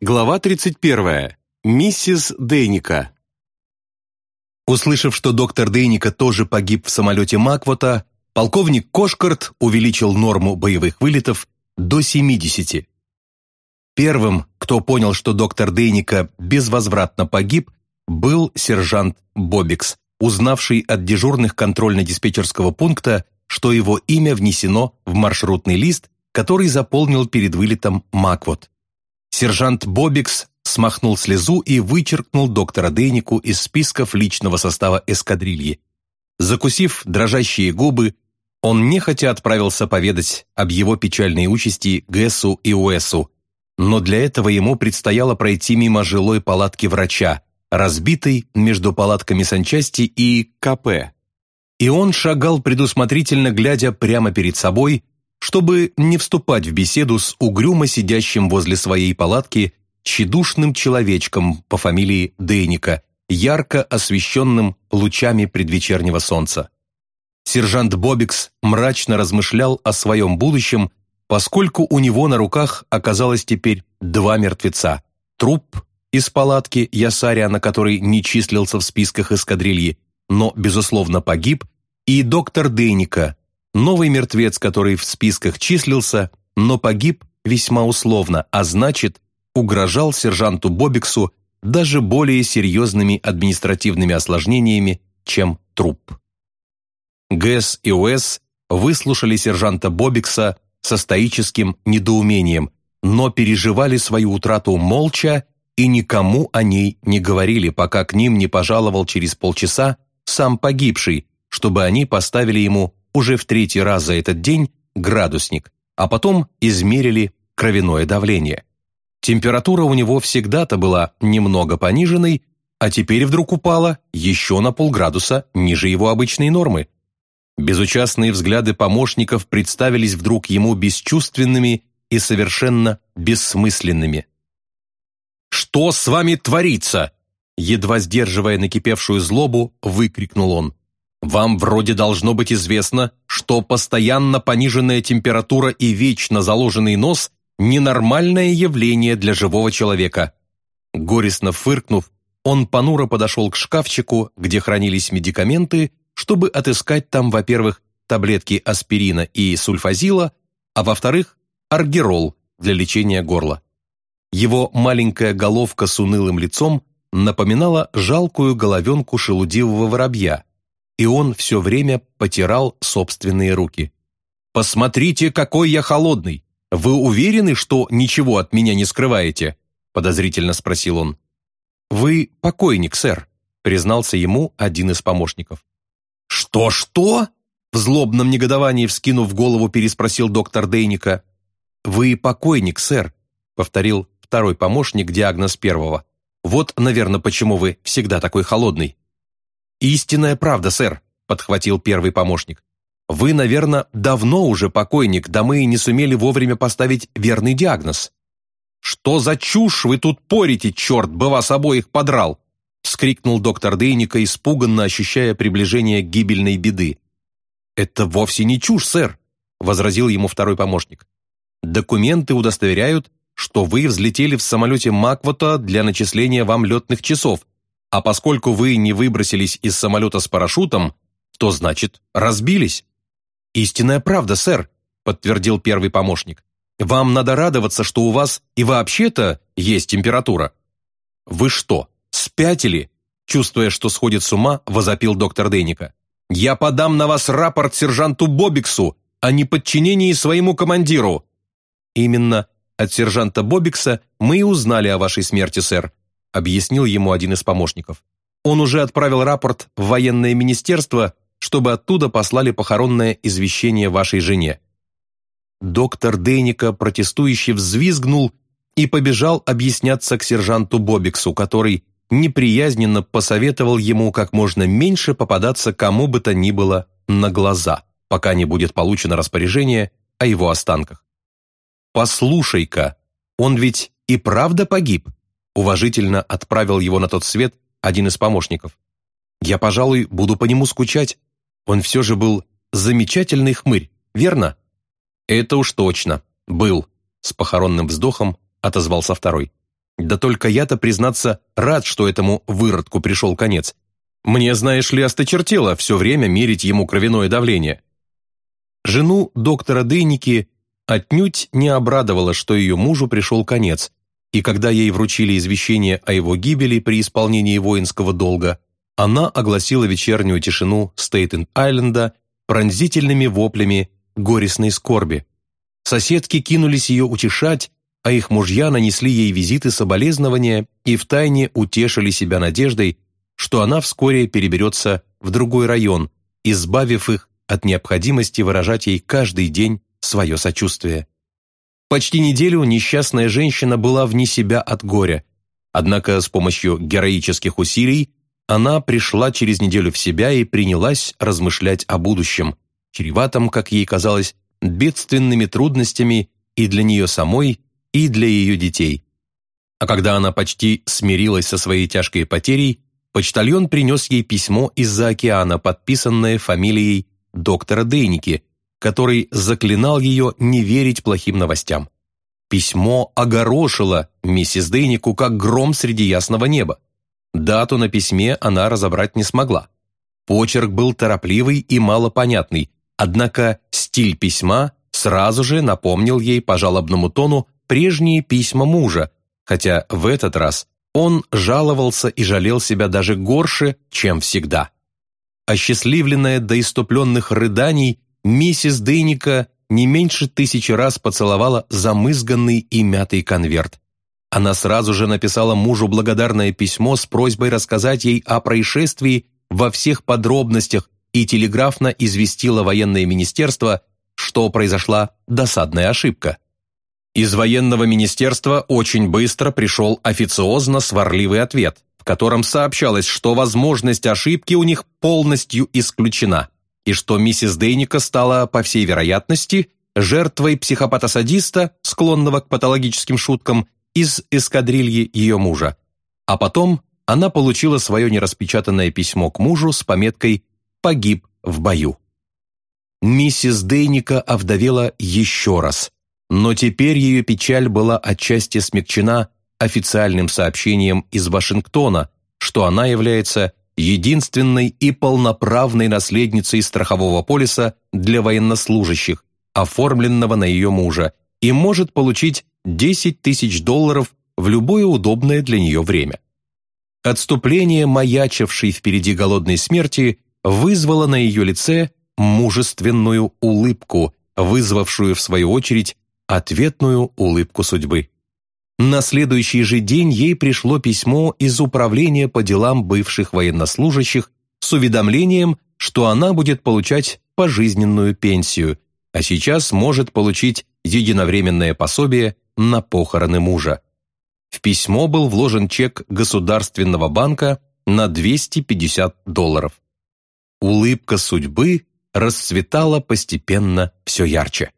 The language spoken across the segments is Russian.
Глава 31. Миссис Дейника. Услышав, что доктор Дейника тоже погиб в самолете Маквота, полковник Кошкарт увеличил норму боевых вылетов до 70. Первым, кто понял, что доктор Дейника безвозвратно погиб, был сержант Бобикс, узнавший от дежурных контрольно-диспетчерского пункта, что его имя внесено в маршрутный лист, который заполнил перед вылетом Маквот. Сержант Бобикс смахнул слезу и вычеркнул доктора Дейнику из списков личного состава эскадрильи. Закусив дрожащие губы, он нехотя отправился поведать об его печальной участи Гэсу и Уэсу, но для этого ему предстояло пройти мимо жилой палатки врача, разбитой между палатками санчасти и КП. И он шагал предусмотрительно, глядя прямо перед собой, чтобы не вступать в беседу с угрюмо сидящим возле своей палатки тщедушным человечком по фамилии Дейника, ярко освещенным лучами предвечернего солнца. Сержант Бобикс мрачно размышлял о своем будущем, поскольку у него на руках оказалось теперь два мертвеца. Труп из палатки Ясаря, на который не числился в списках эскадрильи, но, безусловно, погиб, и доктор Дейника, Новый мертвец, который в списках числился, но погиб весьма условно, а значит, угрожал сержанту Бобиксу даже более серьезными административными осложнениями, чем труп. ГЭС и ОС выслушали сержанта Бобикса со стоическим недоумением, но переживали свою утрату молча и никому о ней не говорили, пока к ним не пожаловал через полчаса сам погибший, чтобы они поставили ему уже в третий раз за этот день градусник, а потом измерили кровяное давление. Температура у него всегда-то была немного пониженной, а теперь вдруг упала еще на полградуса ниже его обычной нормы. Безучастные взгляды помощников представились вдруг ему бесчувственными и совершенно бессмысленными. «Что с вами творится?» Едва сдерживая накипевшую злобу, выкрикнул он. Вам вроде должно быть известно, что постоянно пониженная температура и вечно заложенный нос – ненормальное явление для живого человека. Горестно фыркнув, он понуро подошел к шкафчику, где хранились медикаменты, чтобы отыскать там, во-первых, таблетки аспирина и сульфазила, а во-вторых, аргирол для лечения горла. Его маленькая головка с унылым лицом напоминала жалкую головенку шелудивого воробья – и он все время потирал собственные руки. «Посмотрите, какой я холодный! Вы уверены, что ничего от меня не скрываете?» подозрительно спросил он. «Вы покойник, сэр», признался ему один из помощников. «Что-что?» В злобном негодовании, вскинув голову, переспросил доктор Дейника. «Вы покойник, сэр», повторил второй помощник диагноз первого. «Вот, наверное, почему вы всегда такой холодный». «Истинная правда, сэр», — подхватил первый помощник. «Вы, наверное, давно уже покойник, да мы не сумели вовремя поставить верный диагноз». «Что за чушь вы тут порите, черт бы вас обоих подрал!» — вскрикнул доктор Дейника, испуганно ощущая приближение гибельной беды. «Это вовсе не чушь, сэр», — возразил ему второй помощник. «Документы удостоверяют, что вы взлетели в самолете Маквота для начисления вам летных часов, а поскольку вы не выбросились из самолета с парашютом, то значит разбились. Истинная правда, сэр, подтвердил первый помощник. Вам надо радоваться, что у вас и вообще-то есть температура. Вы что, спятили? Чувствуя, что сходит с ума, возопил доктор Дейника. «Я подам на вас рапорт сержанту Бобиксу о неподчинении своему командиру». «Именно от сержанта Бобикса мы и узнали о вашей смерти, сэр», объяснил ему один из помощников. Он уже отправил рапорт в военное министерство, чтобы оттуда послали похоронное извещение вашей жене. Доктор Дейника протестующе взвизгнул и побежал объясняться к сержанту Бобиксу, который неприязненно посоветовал ему как можно меньше попадаться кому бы то ни было на глаза, пока не будет получено распоряжение о его останках. «Послушай-ка, он ведь и правда погиб?» Уважительно отправил его на тот свет один из помощников. «Я, пожалуй, буду по нему скучать. Он все же был замечательный хмырь, верно?» «Это уж точно. Был», — с похоронным вздохом отозвался второй. Да только я-то, признаться, рад, что этому выродку пришел конец. Мне, знаешь ли, осточертело все время мерить ему кровяное давление. Жену доктора Дейники отнюдь не обрадовало, что ее мужу пришел конец, и когда ей вручили извещение о его гибели при исполнении воинского долга, она огласила вечернюю тишину Стейтен-Айленда пронзительными воплями горестной скорби. Соседки кинулись ее утешать, а их мужья нанесли ей визиты соболезнования и втайне утешили себя надеждой, что она вскоре переберется в другой район, избавив их от необходимости выражать ей каждый день свое сочувствие. Почти неделю несчастная женщина была вне себя от горя, однако с помощью героических усилий она пришла через неделю в себя и принялась размышлять о будущем, чреватом, как ей казалось, бедственными трудностями и для нее самой, и для ее детей. А когда она почти смирилась со своей тяжкой потерей, почтальон принес ей письмо из-за океана, подписанное фамилией доктора Дейники, который заклинал ее не верить плохим новостям. Письмо огорошило миссис Дейнику как гром среди ясного неба. Дату на письме она разобрать не смогла. Почерк был торопливый и малопонятный, однако стиль письма сразу же напомнил ей по жалобному тону прежние письма мужа, хотя в этот раз он жаловался и жалел себя даже горше, чем всегда. Осчастливленная до иступленных рыданий, миссис Дейника не меньше тысячи раз поцеловала замызганный и мятый конверт. Она сразу же написала мужу благодарное письмо с просьбой рассказать ей о происшествии во всех подробностях и телеграфно известила военное министерство, что произошла досадная ошибка. Из военного министерства очень быстро пришел официозно-сварливый ответ, в котором сообщалось, что возможность ошибки у них полностью исключена, и что миссис Дейника стала, по всей вероятности, жертвой психопата-садиста, склонного к патологическим шуткам, из эскадрильи ее мужа. А потом она получила свое нераспечатанное письмо к мужу с пометкой «Погиб в бою». Миссис Дейника овдовела еще раз, но теперь ее печаль была отчасти смягчена официальным сообщением из Вашингтона, что она является единственной и полноправной наследницей страхового полиса для военнослужащих, оформленного на ее мужа, и может получить 10 тысяч долларов в любое удобное для нее время. Отступление, маячившей впереди голодной смерти, вызвало на ее лице мужественную улыбку, вызвавшую, в свою очередь, ответную улыбку судьбы. На следующий же день ей пришло письмо из Управления по делам бывших военнослужащих с уведомлением, что она будет получать пожизненную пенсию, а сейчас может получить единовременное пособие на похороны мужа. В письмо был вложен чек Государственного банка на 250 долларов. Улыбка судьбы расцветала постепенно все ярче.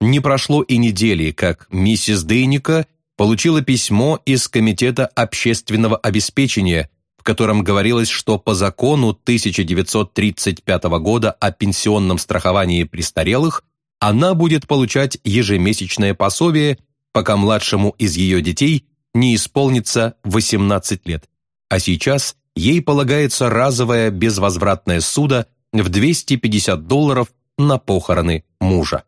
Не прошло и недели, как миссис Дейника получила письмо из Комитета общественного обеспечения, в котором говорилось, что по закону 1935 года о пенсионном страховании престарелых она будет получать ежемесячное пособие пока младшему из ее детей не исполнится 18 лет, а сейчас ей полагается разовое безвозвратное суда в 250 долларов на похороны мужа.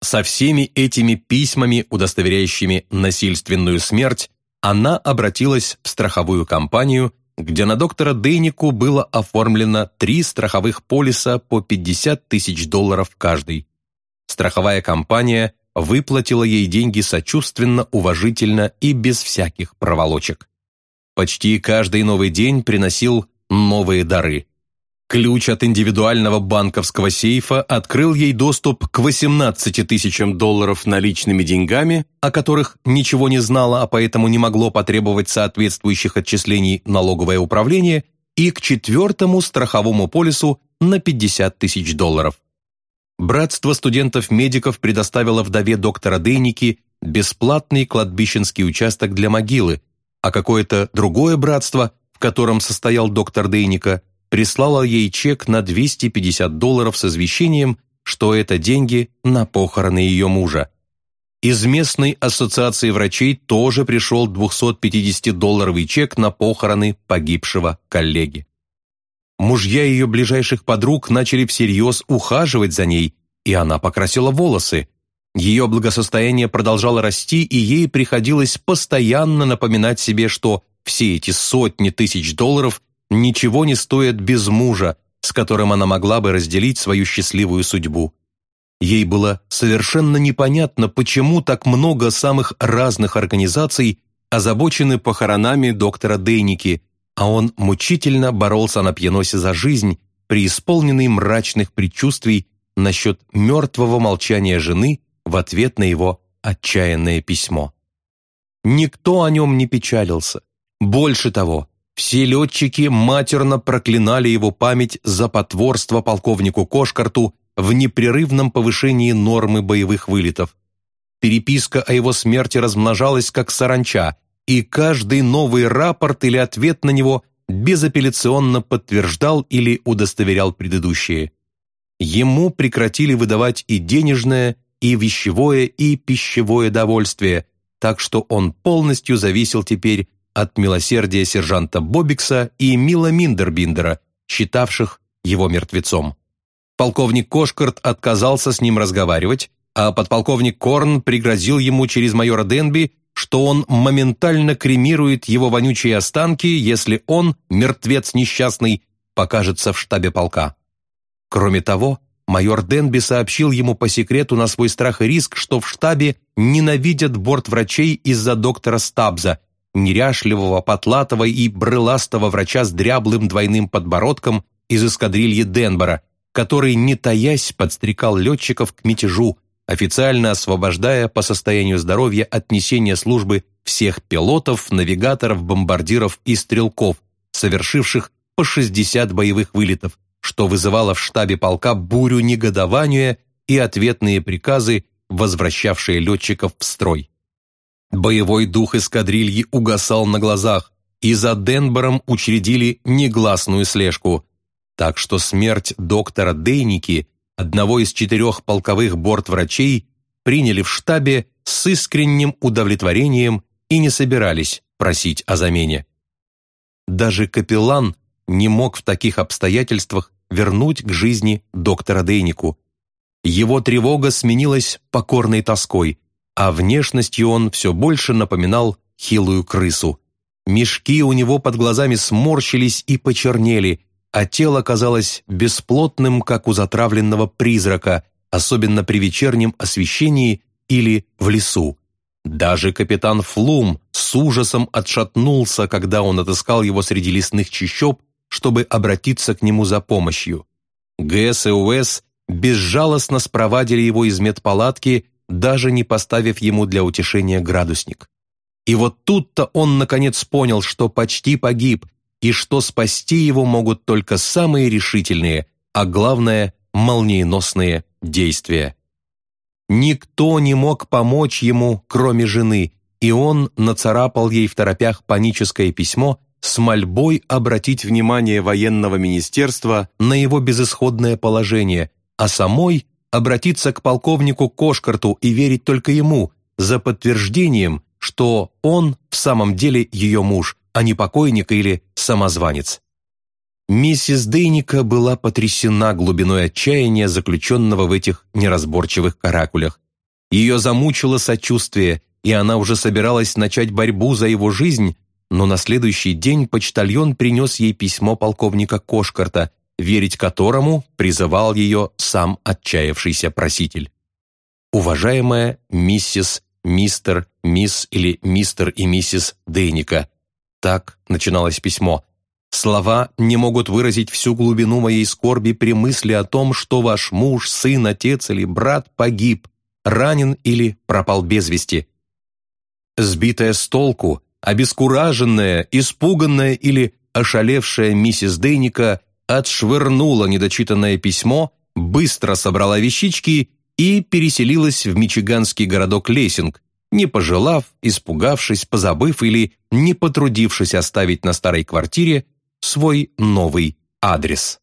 Со всеми этими письмами, удостоверяющими насильственную смерть, она обратилась в страховую компанию, где на доктора Дейнику было оформлено три страховых полиса по 50 тысяч долларов каждый. Страховая компания выплатила ей деньги сочувственно, уважительно и без всяких проволочек. Почти каждый новый день приносил новые дары. Ключ от индивидуального банковского сейфа открыл ей доступ к 18 тысячам долларов наличными деньгами, о которых ничего не знала, а поэтому не могло потребовать соответствующих отчислений налоговое управление, и к четвертому страховому полису на 50 тысяч долларов. Братство студентов-медиков предоставило вдове доктора Дейники бесплатный кладбищенский участок для могилы, а какое-то другое братство, в котором состоял доктор Дейника, прислало ей чек на 250 долларов с извещением, что это деньги на похороны ее мужа. из местной ассоциации врачей тоже пришел 250-долларовый чек на похороны погибшего коллеги. Мужья ее ближайших подруг начали всерьез ухаживать за ней, и она покрасила волосы. Ее благосостояние продолжало расти, и ей приходилось постоянно напоминать себе, что все эти сотни тысяч долларов ничего не стоят без мужа, с которым она могла бы разделить свою счастливую судьбу. Ей было совершенно непонятно, почему так много самых разных организаций озабочены похоронами доктора Дейники, а он мучительно боролся на пьяносе за жизнь, преисполненный мрачных предчувствий насчет мертвого молчания жены в ответ на его отчаянное письмо. Никто о нем не печалился. Больше того, все летчики матерно проклинали его память за потворство полковнику Кошкарту в непрерывном повышении нормы боевых вылетов. Переписка о его смерти размножалась как саранча, и каждый новый рапорт или ответ на него безапелляционно подтверждал или удостоверял предыдущие. Ему прекратили выдавать и денежное, и вещевое, и пищевое довольствие, так что он полностью зависел теперь от милосердия сержанта Бобикса и Мила Миндербиндера, считавших его мертвецом. Полковник Кошкарт отказался с ним разговаривать, а подполковник Корн пригрозил ему через майора Денби, что он моментально кремирует его вонючие останки, если он, мертвец несчастный, покажется в штабе полка. Кроме того, майор Денби сообщил ему по секрету на свой страх и риск, что в штабе ненавидят бортврачей из-за доктора Стабза, неряшливого, потлатого и брыластого врача с дряблым двойным подбородком из эскадрильи Денбора, который, не таясь, подстрекал летчиков к мятежу, официально освобождая по состоянию здоровья от несения службы всех пилотов, навигаторов, бомбардиров и стрелков, совершивших по 60 боевых вылетов, что вызывало в штабе полка бурю негодования и ответные приказы, возвращавшие летчиков в строй. Боевой дух эскадрильи угасал на глазах, и за Денбором учредили негласную слежку, так что смерть доктора Дейники, одного из четырех полковых бортврачей, приняли в штабе с искренним удовлетворением и не собирались просить о замене. Даже капеллан не мог в таких обстоятельствах вернуть к жизни доктора Дейнику. Его тревога сменилась покорной тоской, а внешностью он все больше напоминал хилую крысу. Мешки у него под глазами сморщились и почернели, а тело казалось бесплотным, как у затравленного призрака, особенно при вечернем освещении или в лесу. Даже капитан Флум с ужасом отшатнулся, когда он отыскал его среди лесных чащоб, чтобы обратиться к нему за помощью. ГС и УС безжалостно спровадили его из медпалатки, даже не поставив ему для утешения градусник. И вот тут-то он наконец понял, что почти погиб, и что спасти его могут только самые решительные, а главное – молниеносные действия. Никто не мог помочь ему, кроме жены, и он нацарапал ей в торопях паническое письмо с мольбой обратить внимание военного министерства на его безысходное положение, а самой обратиться к полковнику Кошкарту и верить только ему за подтверждением, что он в самом деле ее муж, а не покойник или самозванец. Миссис Дейника была потрясена глубиной отчаяния, заключенного в этих неразборчивых каракулях. Ее замучило сочувствие, и она уже собиралась начать борьбу за его жизнь, но на следующий день почтальон принес ей письмо полковника Кошкарта, верить которому призывал ее сам отчаявшийся проситель. «Уважаемая миссис, мистер, мисс или мистер и миссис Дейника, так начиналось письмо. «Слова не могут выразить всю глубину моей скорби при мысли о том, что ваш муж, сын, отец или брат погиб, ранен или пропал без вести. Сбитая с толку, обескураженная, испуганная или ошалевшая миссис Дейника отшвырнула недочитанное письмо, быстро собрала вещички и переселилась в мичиганский городок Лессинг, не пожелав, испугавшись, позабыв или не потрудившись оставить на старой квартире свой новый адрес.